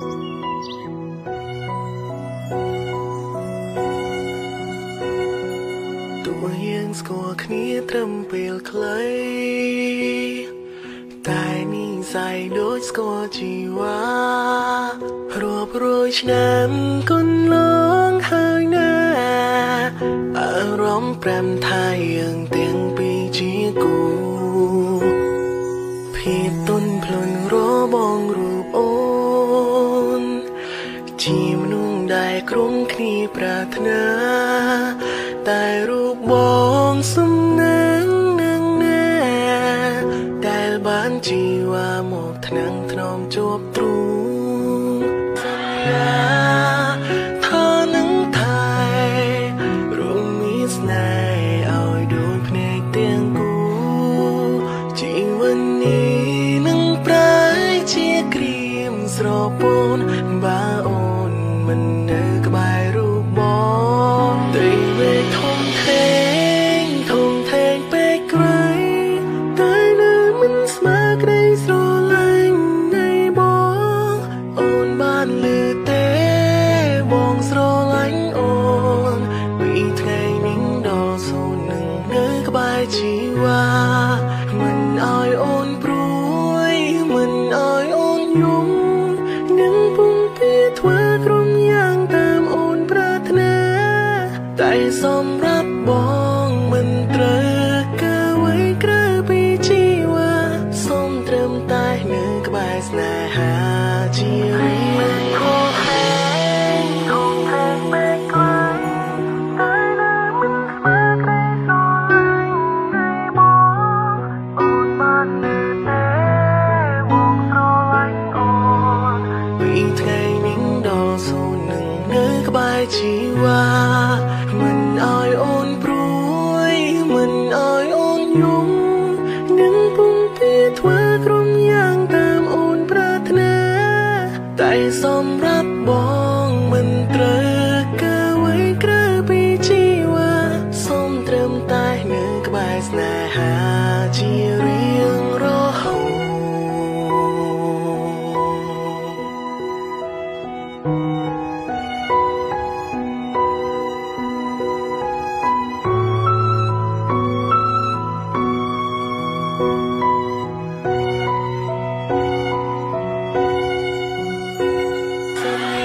ទូយើងស្គាល់គ្នាត្រឹមពេលខ្លីតែនេះសៃដូចស្គាល់ជីវ៉ារាប់រយឆ្នាំគុណលងហើយណាអារម្មណ៍ប្រាំថាយើងទាំងពីរជាគូភាពទុនភ្លុនរបងរួ គ្នាប្រាថ្នា តែរូបបងសំណាងនឹងណាដែលបានជីវ៉ាមកថ្នាំងថ្នមជាប់ទ្រូងសន្យាថានឹងថែរួមមានស្នេហ៍ឲ្យ ជីវ៉ាមិនឲ្យអូនព្រួយមិនឲ្យអូនយំនឹងពុំពីធ្វើក្រុមយ៉ាងតាមអូនប្រាថ្នាតែសម្រាប់ ជីវ៉ាមិនឲ្យអូនព្រួយមិនឲ្យអូនយំនឹងពុំពីធ្វើក្រុមយ៉ាងតាមអូនប្រាថ្នាតែសម្រាប់បង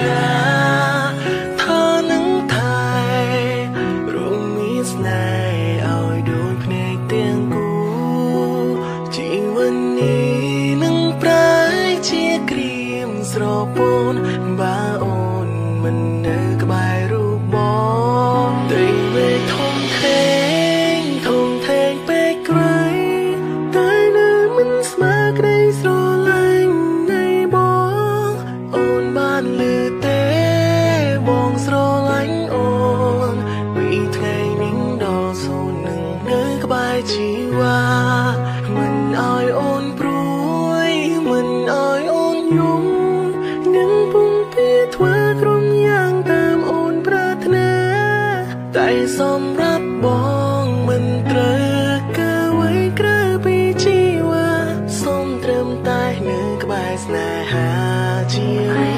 ស ជីវ៉ាមិនឲ្យអូនព្រួយមិនឲ្យអូនយំនឹងពុំពីធ្វើក្រុមយ៉ាងតាមអូនប្រាថ្នាតែសម្រាប់បងមិនត្រូវកើអ្វីក្រៅពីជីវ៉ាសូមត្រឹមតែនៅក្បែរស្នេហាជា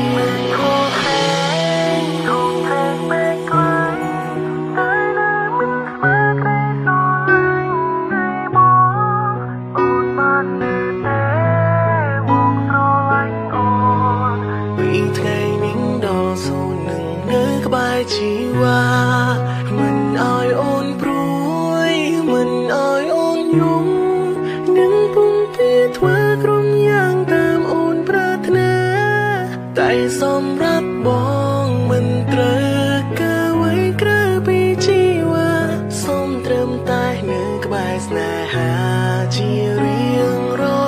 វ៉ាមិនឲ្យអូនព្រួយមិនឲ្យអូនយំនឹងពុំពីធ្វើក្រុមយ៉ាងតាមអូនប្រាថ្នាតែសម្រាប់បងមិនត្រូវកើអ្វីក្រៅពីជីវ៉ាសូមត្រឹមតែនៅក្បែរស្នេហាជារៀងរហូ